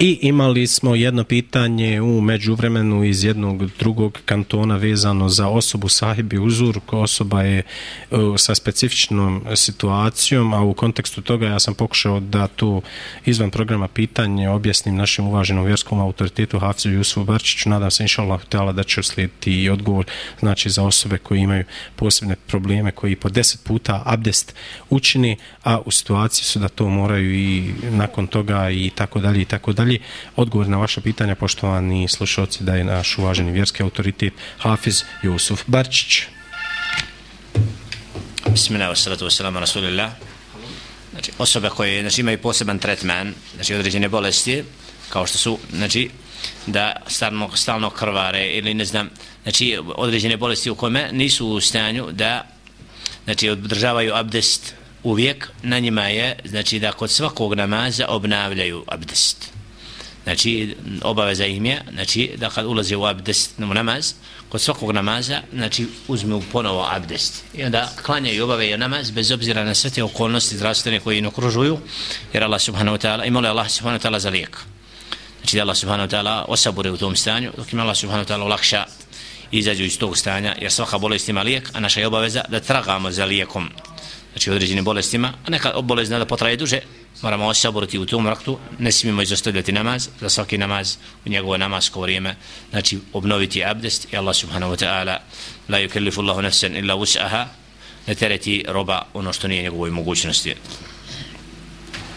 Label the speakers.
Speaker 1: I imali smo jedno pitanje u međuvremenu iz jednog drugog kantona vezano za osobu sahibi uzur, ko osoba je uh, sa specifičnom situacijom, a u kontekstu toga ja sam pokušao da tu izvan programa pitanje objasnim našem uvaženom vjerskom autoritetu Hafzu Jusufu Barčiću. Nadam se, inša htjela da će slijediti i odgovor znači, za osobe koje imaju posebne probleme, koji po deset puta abdest učini, a u situaciji su da to moraju i nakon toga i tako dalje i tako dalje. Odgovor na vaše pitanja, poštovani slušalci, da je naš uvaženi vjerski autoritet Hafiz Jusuf Barčić.
Speaker 2: Bismillah, wassalatu wassalamu, rasulillah. Znači, osobe koje znači, imaju poseban tretman, znači određene bolesti, kao što su, znači, da stalno, stalno krvare ili ne znam, znači određene bolesti u kome nisu u stanju da znači održavaju abdest uvijek, na njima je znači da kod svakog namaza obnavljaju abdest. Znači obaveza im je, znači da kad ulaze u abdest u namaz, kod svakog namaza, znači uzmu ponovo abdest. I onda klanjaju i namaz bez obzira na sve te okolnosti zdravstvene koje im okružuju, jer Allah subhanahu wa ta'ala, imali Allah subhanahu wa ta'ala za lijek. Znači da Allah subhanahu wa ta'ala osabure u tom stanju, dok ima Allah subhanahu wa ta'ala ulakša izađu iz tog stanja, jer svaka bolest ima lijek, a naša je obaveza da tragamo za lijekom znači određenim bolestima, a neka bolest da potraje duže, moramo osaboriti u tom raktu, ne smijemo izostavljati namaz, za svaki namaz u njegovo namasko vrijeme, znači obnoviti abdest i Allah subhanahu wa ta'ala la yukellifu Allahu nefsen illa us'aha ne tereti roba ono što nije njegovoj mogućnosti.